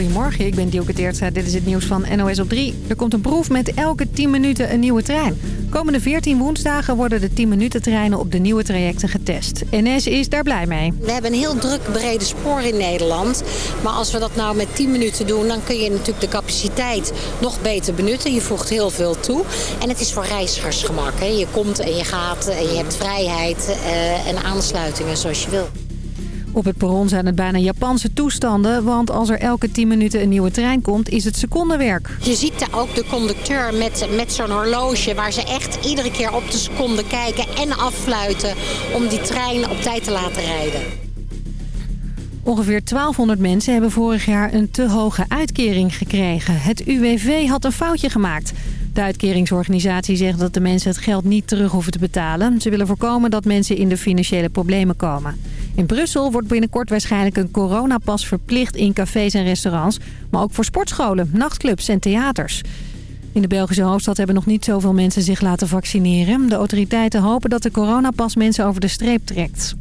Goedemorgen, ik ben Dielke Teertstra. Dit is het nieuws van NOS op 3. Er komt een proef met elke 10 minuten een nieuwe trein. Komende 14 woensdagen worden de 10 minuten treinen op de nieuwe trajecten getest. NS is daar blij mee. We hebben een heel druk brede spoor in Nederland. Maar als we dat nou met 10 minuten doen, dan kun je natuurlijk de capaciteit nog beter benutten. Je voegt heel veel toe. En het is voor reizigers gemak. Je komt en je gaat en je hebt vrijheid uh, en aansluitingen zoals je wil. Op het perron zijn het bijna Japanse toestanden, want als er elke 10 minuten een nieuwe trein komt, is het secondenwerk. Je ziet daar ook de conducteur met, met zo'n horloge waar ze echt iedere keer op de seconde kijken en affluiten om die trein op tijd te laten rijden. Ongeveer 1200 mensen hebben vorig jaar een te hoge uitkering gekregen. Het UWV had een foutje gemaakt. De uitkeringsorganisatie zegt dat de mensen het geld niet terug hoeven te betalen. Ze willen voorkomen dat mensen in de financiële problemen komen. In Brussel wordt binnenkort waarschijnlijk een coronapas verplicht in cafés en restaurants. Maar ook voor sportscholen, nachtclubs en theaters. In de Belgische hoofdstad hebben nog niet zoveel mensen zich laten vaccineren. De autoriteiten hopen dat de coronapas mensen over de streep trekt.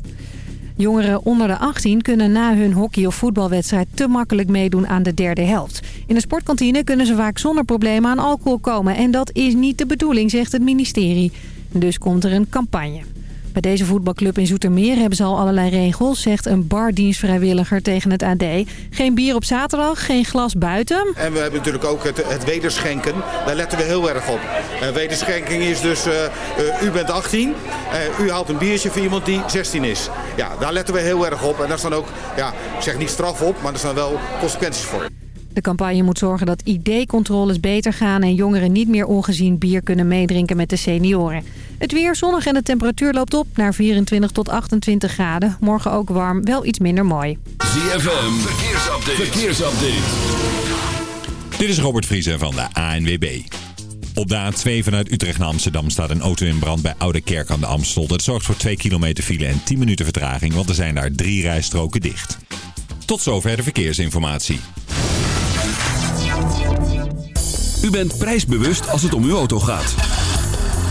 Jongeren onder de 18 kunnen na hun hockey- of voetbalwedstrijd te makkelijk meedoen aan de derde helft. In de sportkantine kunnen ze vaak zonder problemen aan alcohol komen. En dat is niet de bedoeling, zegt het ministerie. Dus komt er een campagne. Bij deze voetbalclub in Zoetermeer hebben ze al allerlei regels, zegt een bardienstvrijwilliger tegen het AD. Geen bier op zaterdag, geen glas buiten. En we hebben natuurlijk ook het, het wederschenken. Daar letten we heel erg op. Uh, wederschenking is dus, uh, uh, u bent 18, u haalt een biertje voor iemand die 16 is. Ja, daar letten we heel erg op. En daar staan ook, ja, ik zeg niet straf op, maar er staan wel consequenties voor. De campagne moet zorgen dat ID-controles beter gaan... en jongeren niet meer ongezien bier kunnen meedrinken met de senioren. Het weer zonnig en de temperatuur loopt op naar 24 tot 28 graden. Morgen ook warm, wel iets minder mooi. ZFM, verkeersupdate. verkeersupdate. Dit is Robert Vriezen van de ANWB. Op de A2 vanuit Utrecht naar Amsterdam staat een auto in brand bij Oude Kerk aan de Amstel. Dat zorgt voor 2 kilometer file en 10 minuten vertraging, want er zijn daar drie rijstroken dicht. Tot zover de verkeersinformatie. U bent prijsbewust als het om uw auto gaat.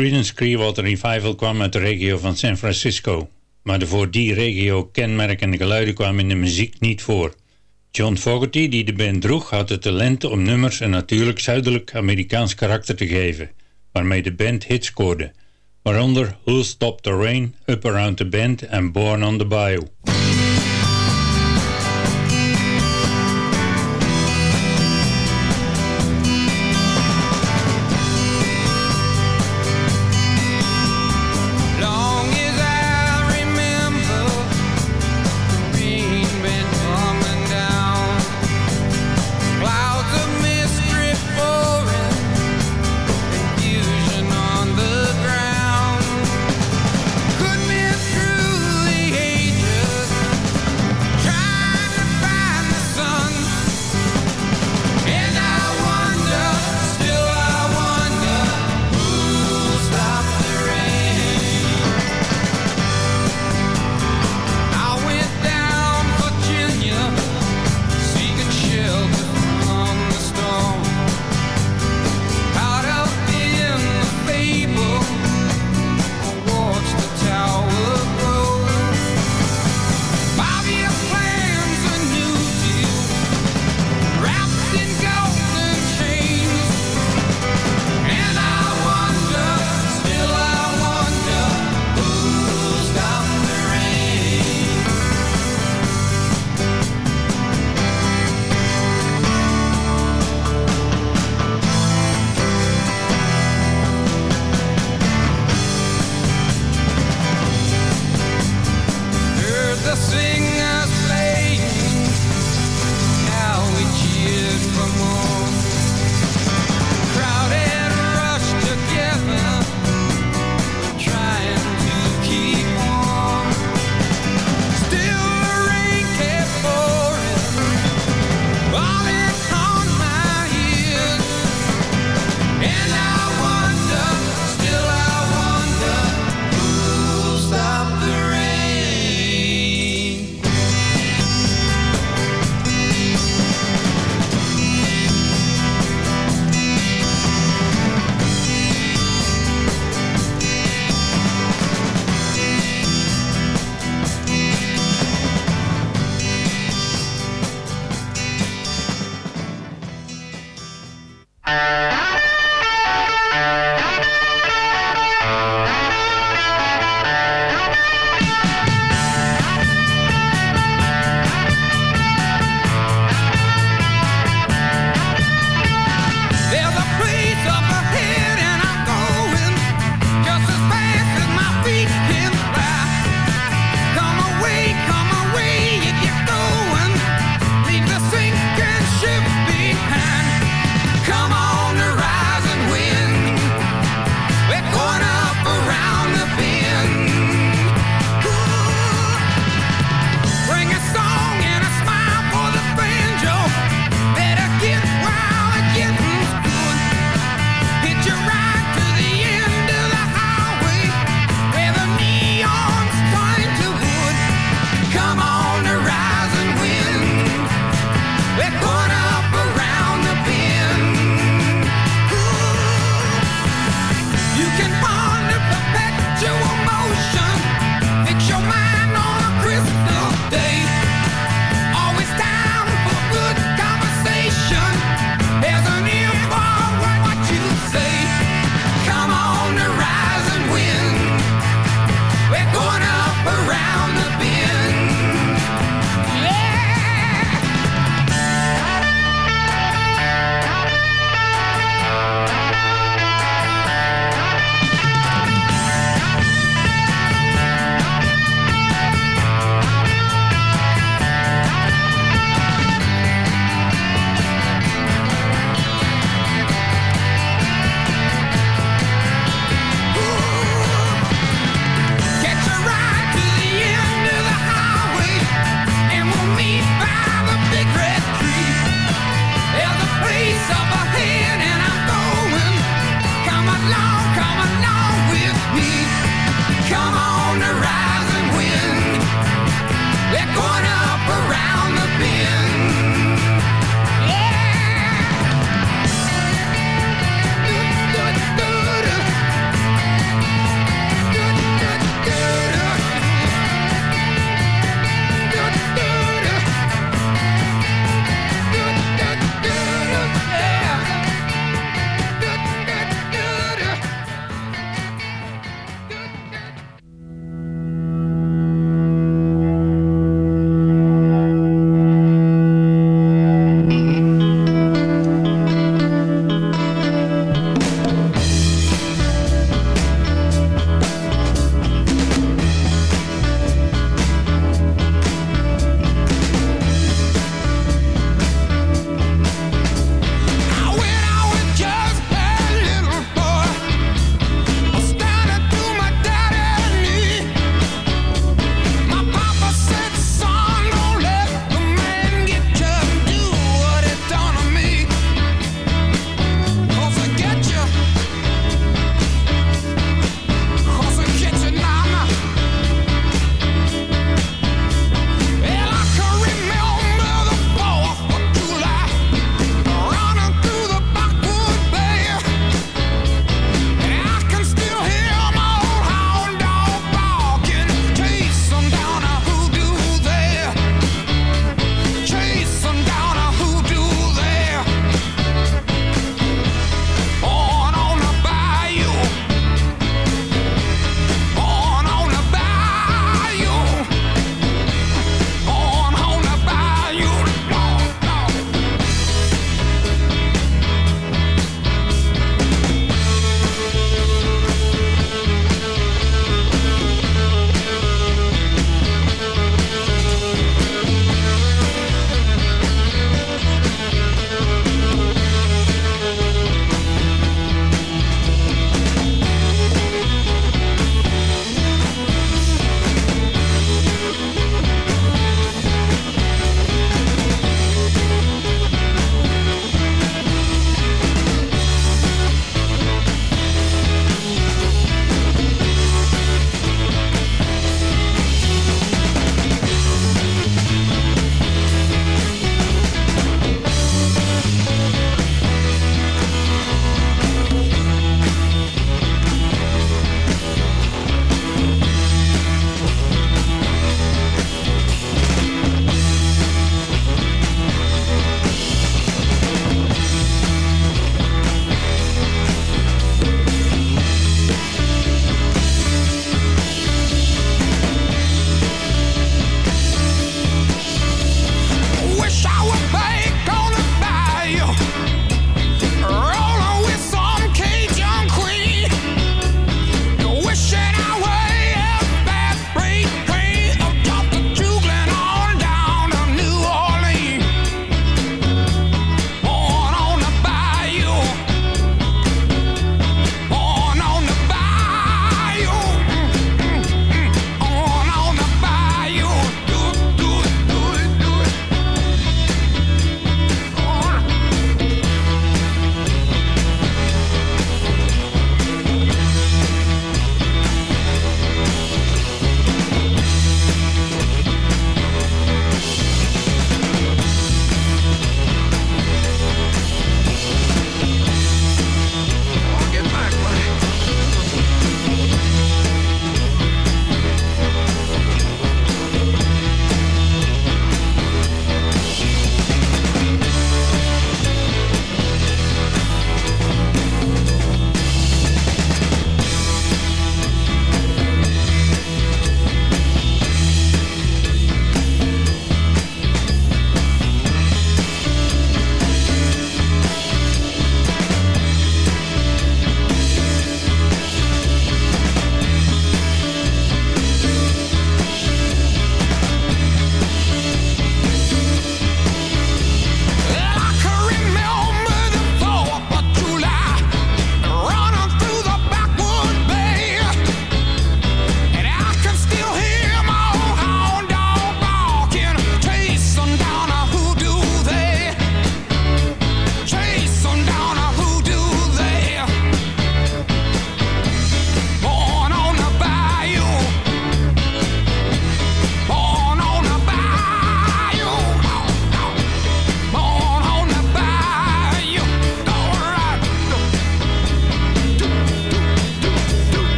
Creedence Clearwater Revival kwam uit de regio van San Francisco. Maar de voor die regio kenmerkende geluiden kwamen in de muziek niet voor. John Fogerty, die de band droeg, had het talent om nummers een natuurlijk zuidelijk Amerikaans karakter te geven, waarmee de band hits scoorde, waaronder Who'll Stop the Rain, Up Around the Bend en Born on the Bayou.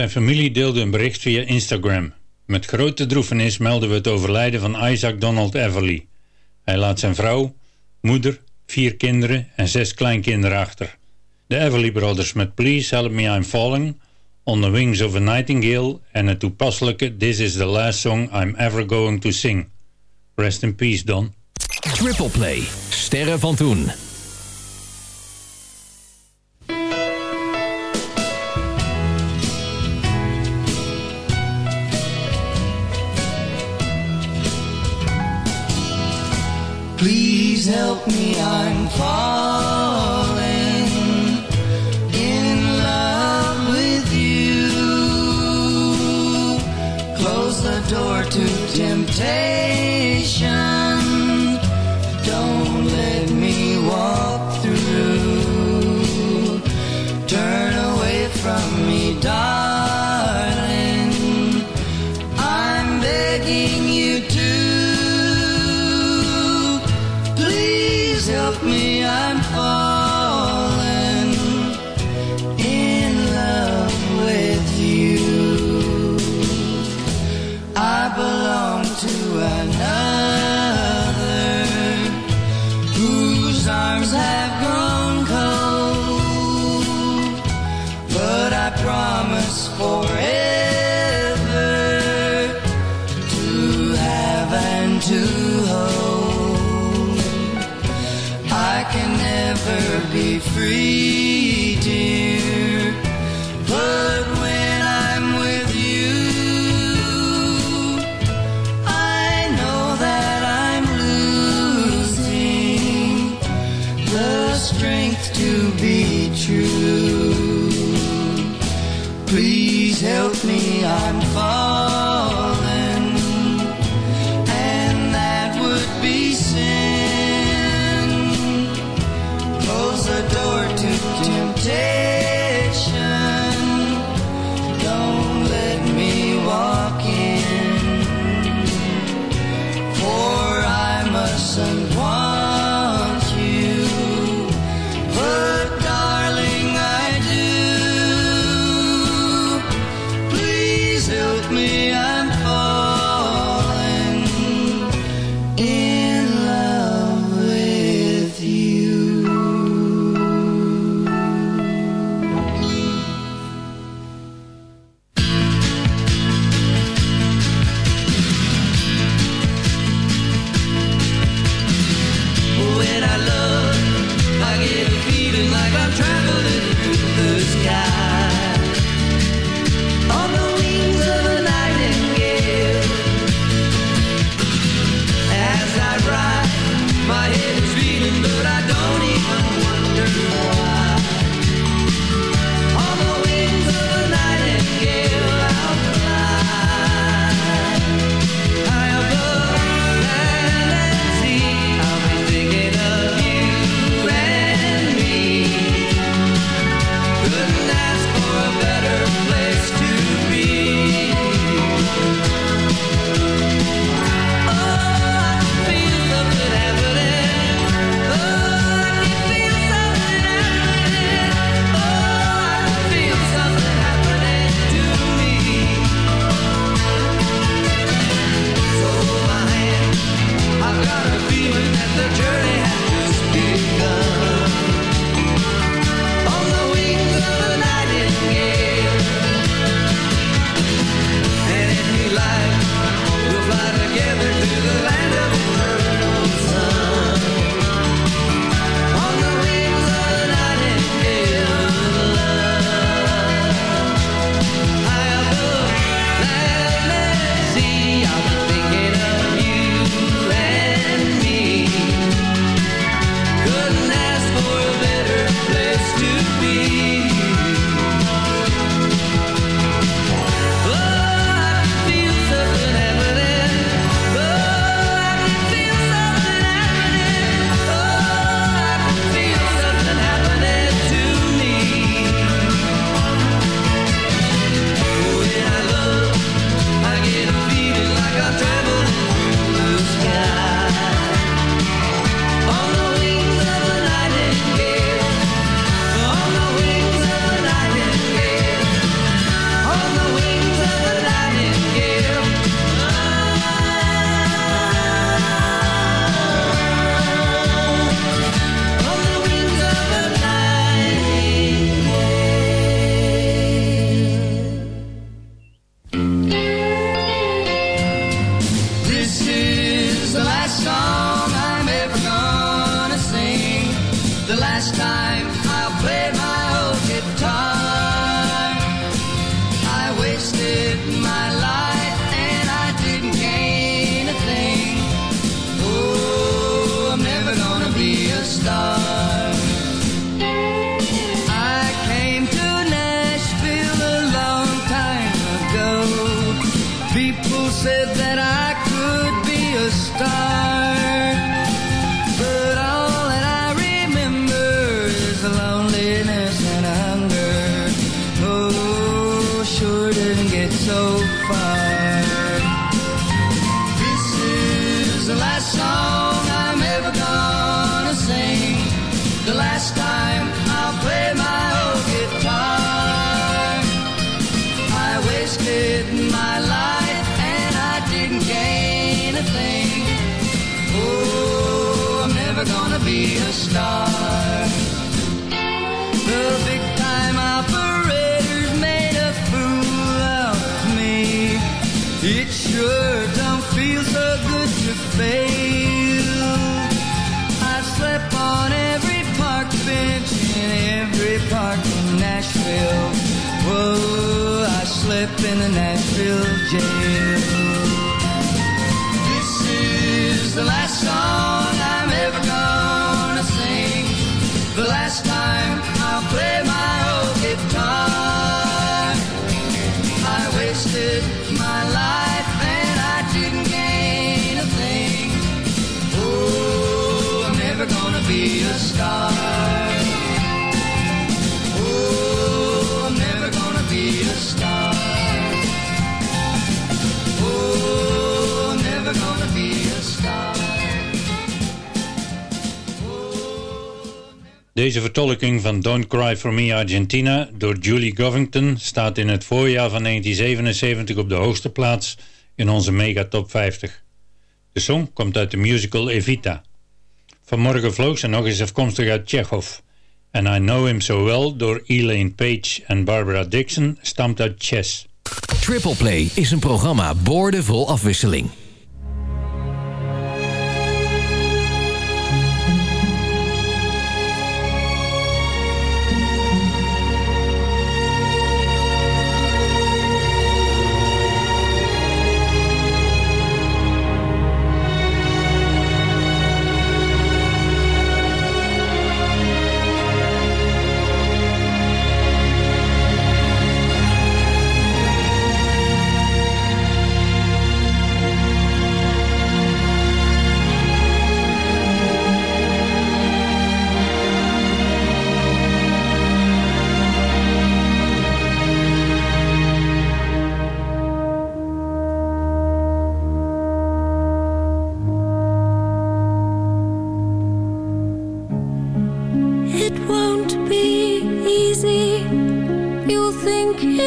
Zijn familie deelde een bericht via Instagram. Met grote droefenis melden we het overlijden van Isaac Donald Everly. Hij laat zijn vrouw, moeder, vier kinderen en zes kleinkinderen achter. De Everly Brothers met Please Help Me I'm Falling, On the Wings of a Nightingale en het toepasselijke This is the last song I'm ever going to sing. Rest in peace, Don. Triple Play, Sterren van Toen. Please help me, I'm falling in love with you. Close the door to temptation. Deze vertolking van Don't Cry For Me Argentina door Julie Govington staat in het voorjaar van 1977 op de hoogste plaats in onze mega top 50. De song komt uit de musical Evita. Vanmorgen vloog ze nog eens afkomstig uit Chekhov. En I Know Him So Well door Elaine Page en Barbara Dixon stamt uit Chess. Triple Play is een programma boordevol afwisseling.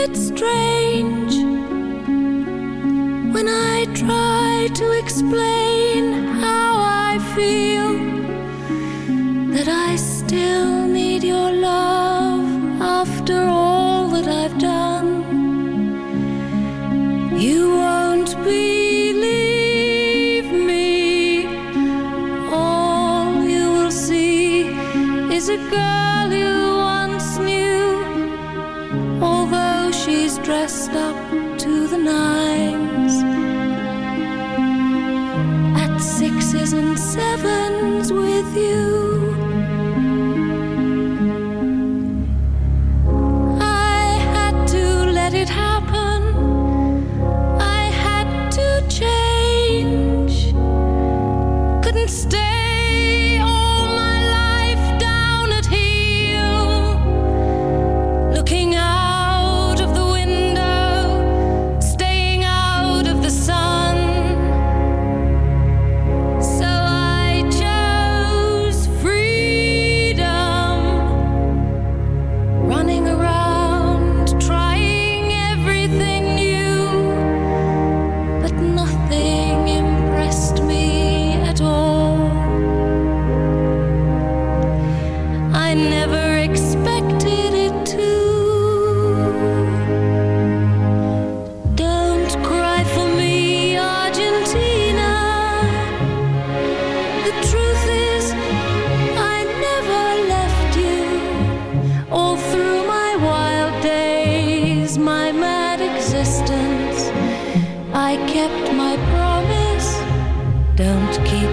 It's strange when I try to explain how I feel that I still need your love after all that I've done? You won't be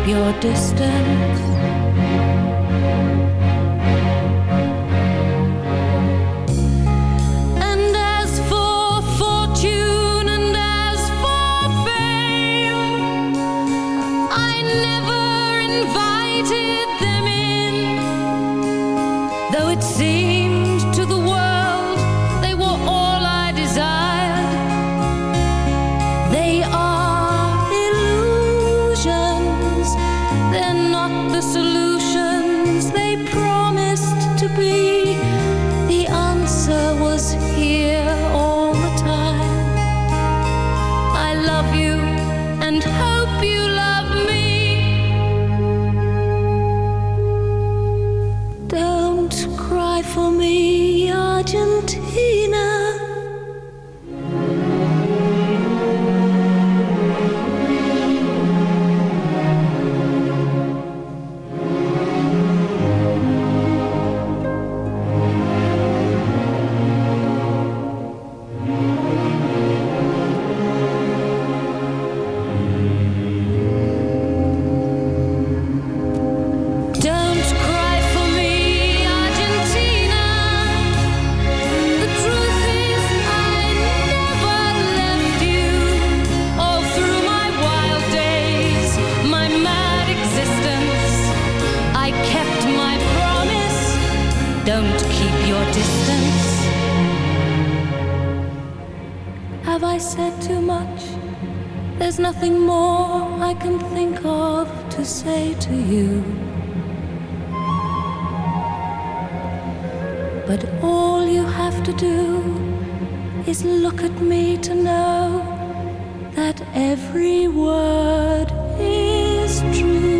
your distance. Do is look at me to know that every word is true.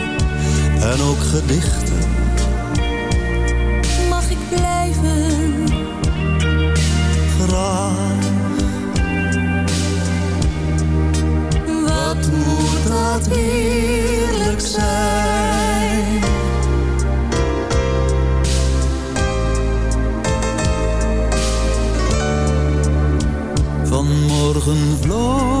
En ook gedichten. Mag ik blijven? Graag. Wat moet dat heerlijk zijn. Vanmorgen vloog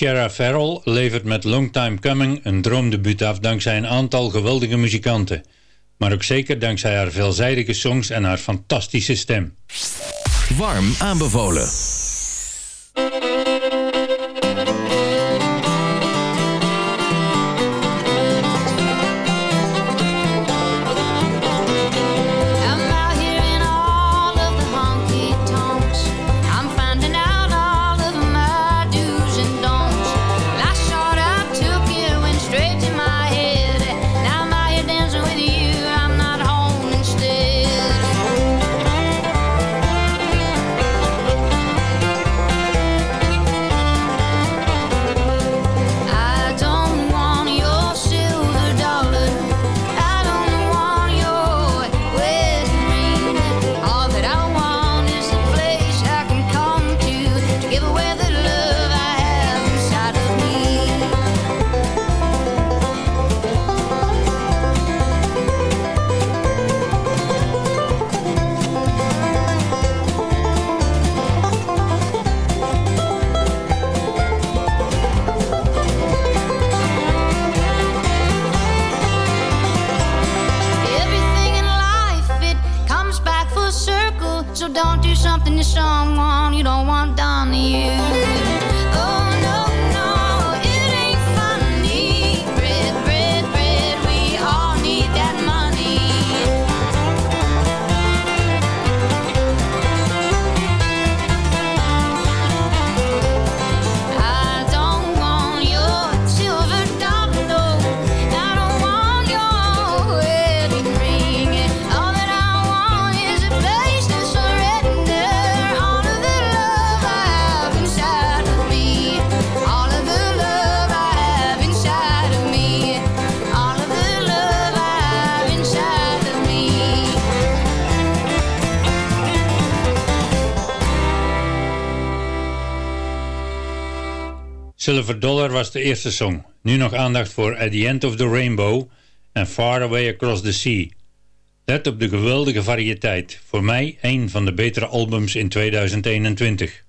Shara Farrell levert met Long Time Coming een droomdebuut af dankzij een aantal geweldige muzikanten. Maar ook zeker dankzij haar veelzijdige songs en haar fantastische stem. Warm aanbevolen. Silver Dollar was de eerste song. Nu nog aandacht voor At the End of the Rainbow en Far Away Across the Sea. Let op de geweldige variëteit. Voor mij een van de betere albums in 2021.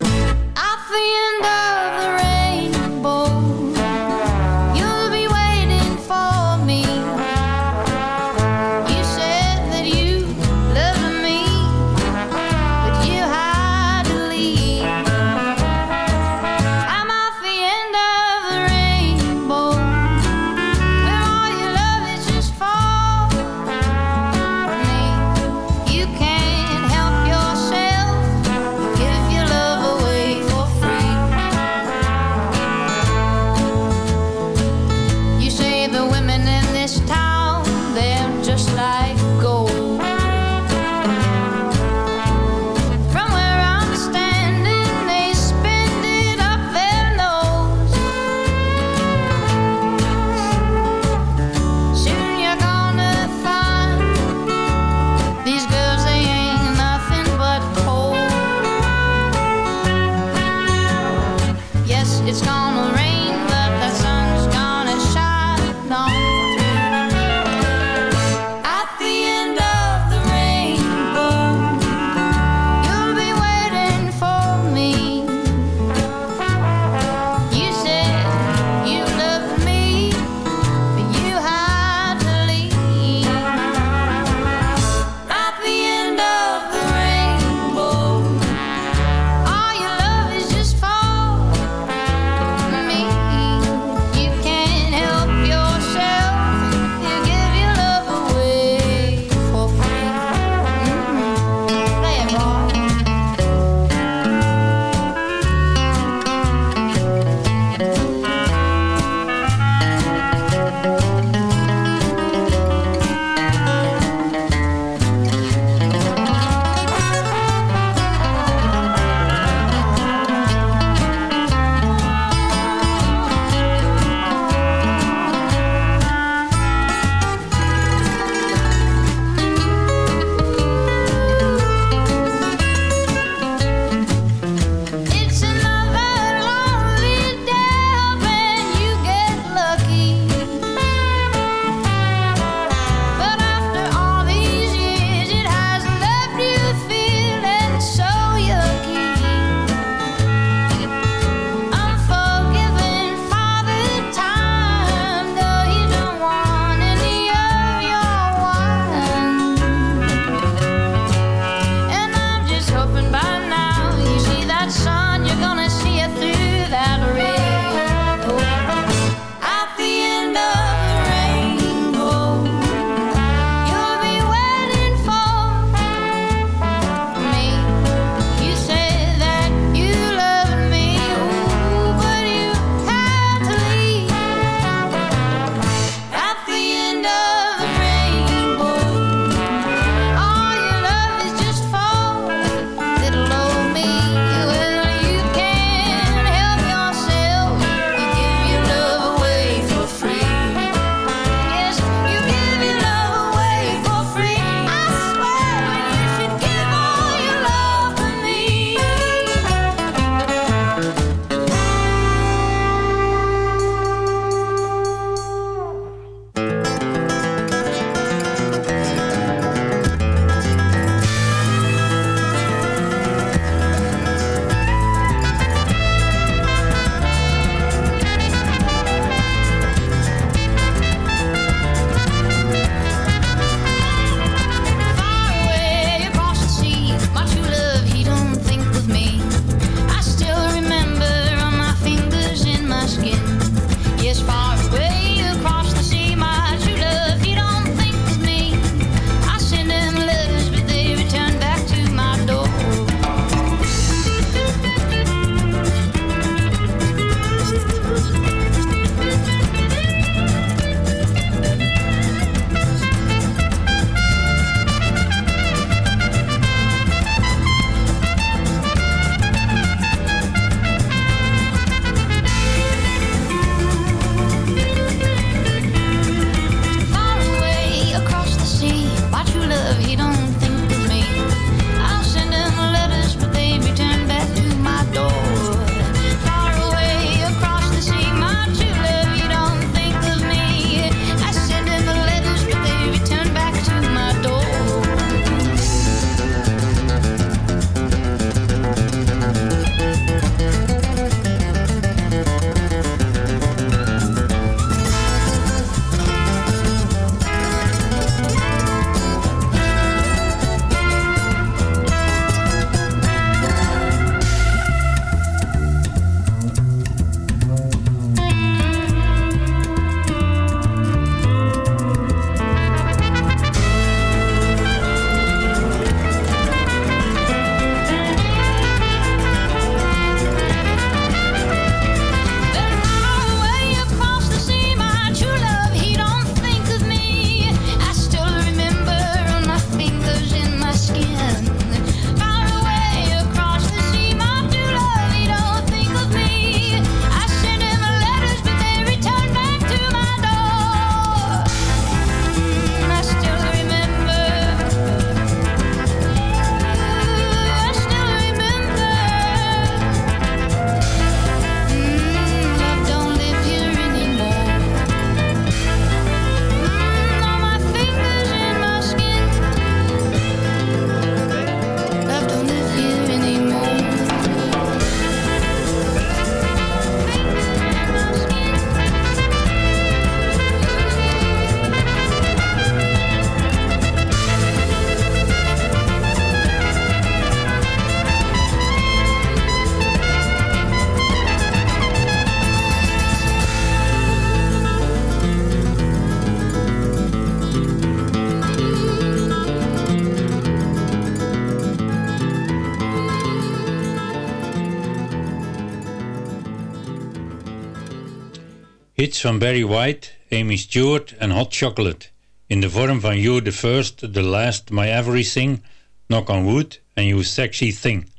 Van Barry White, Amy Stewart en Hot Chocolate. In de vorm van You the First, The Last, My Everything, Knock on Wood en You Sexy Thing.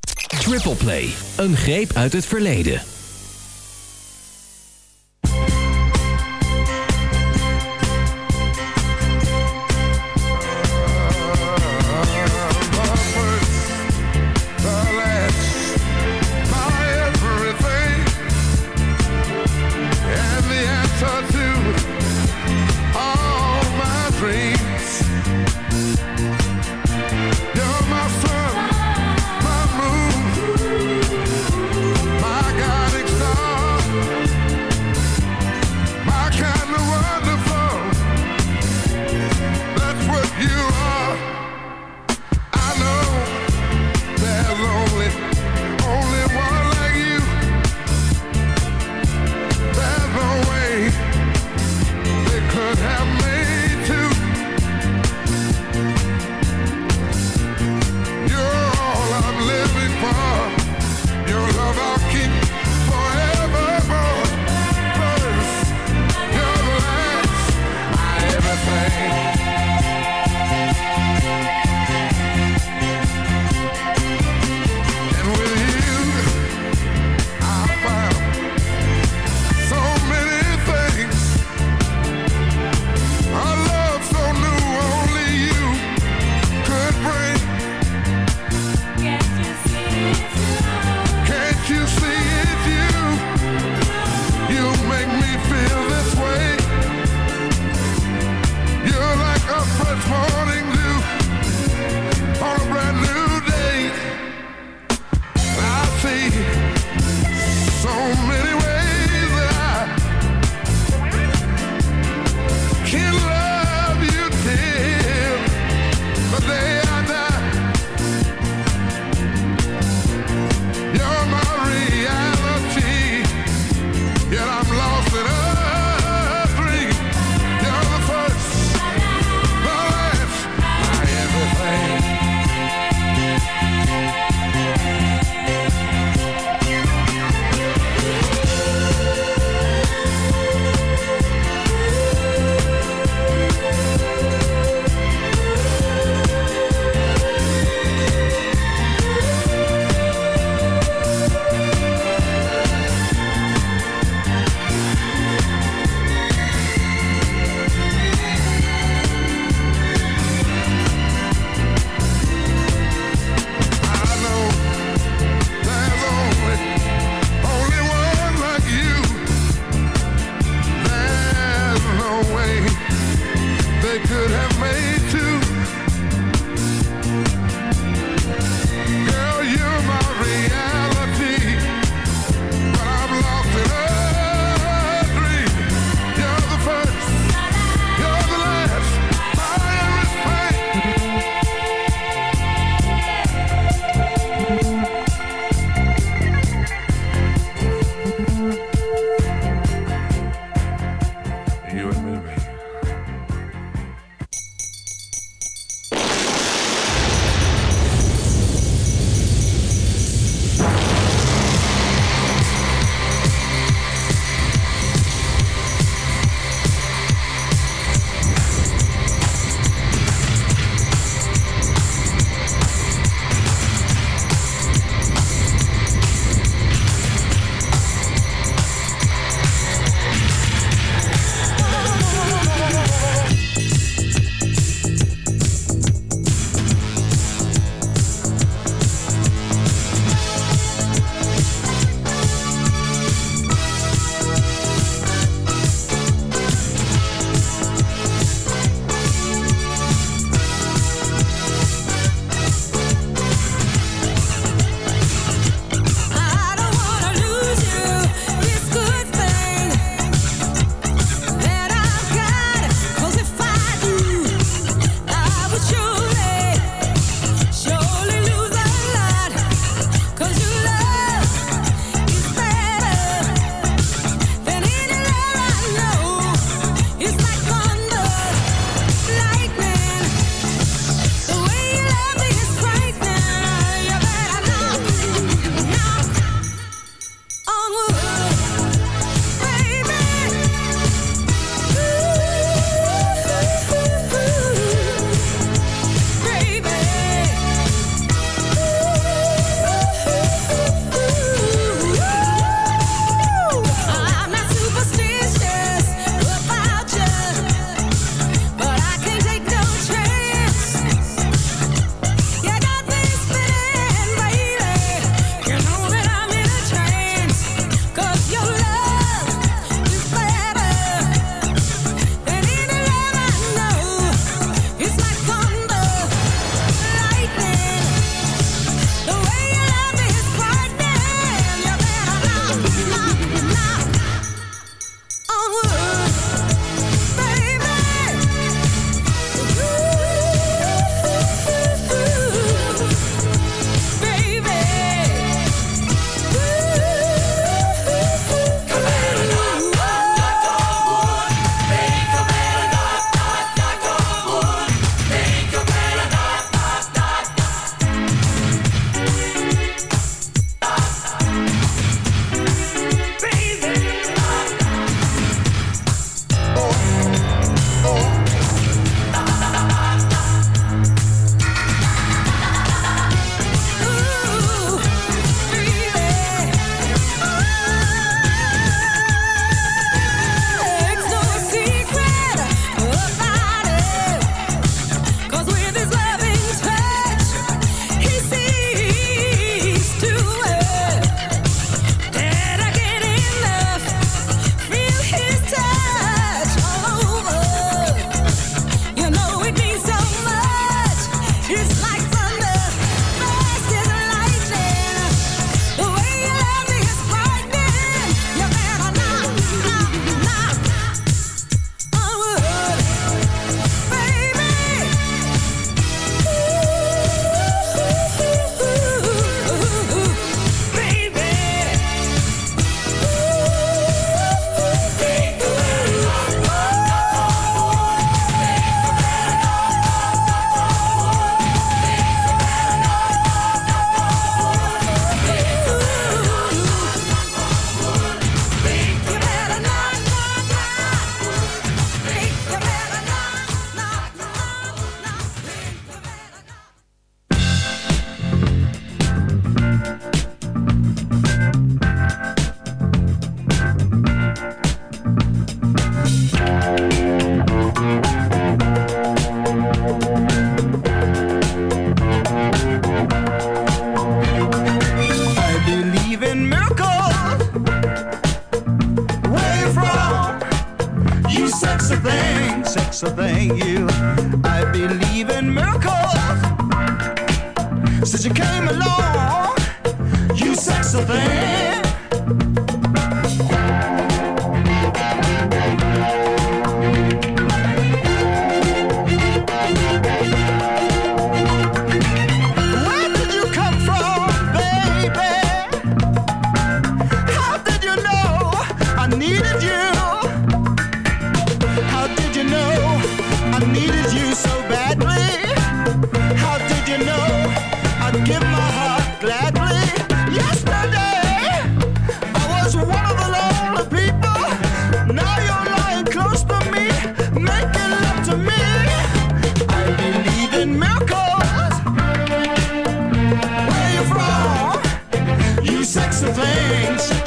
Triple Play, een greep uit het verleden.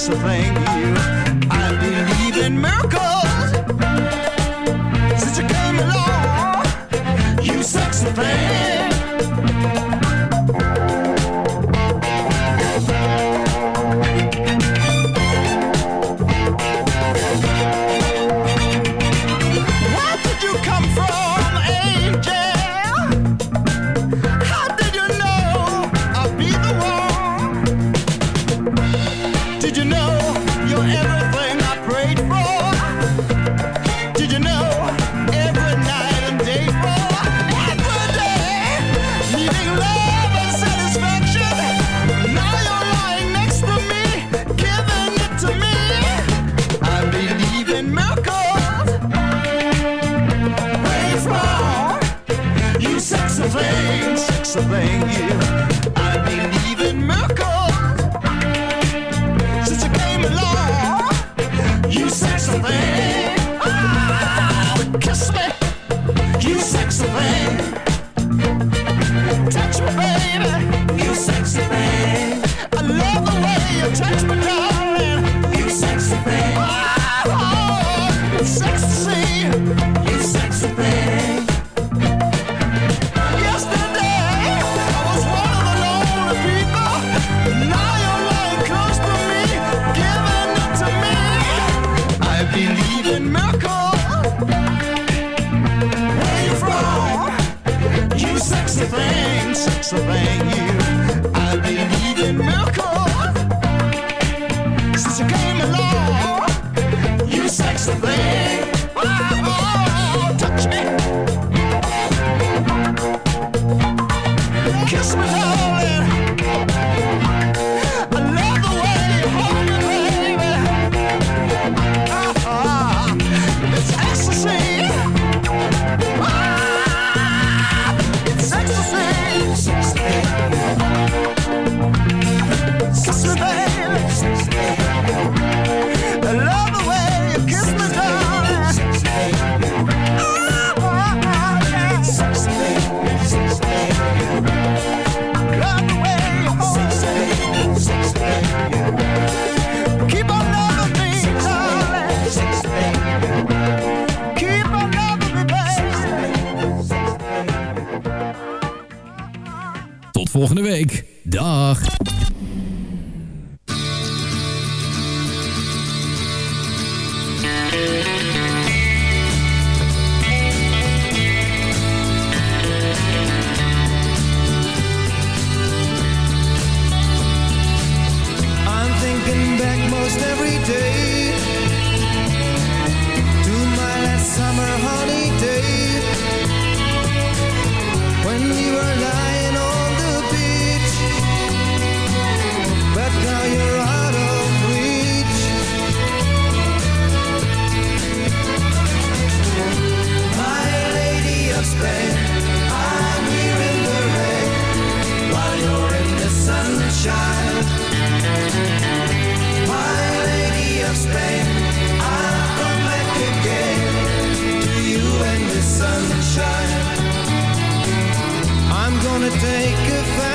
a thing. make a fight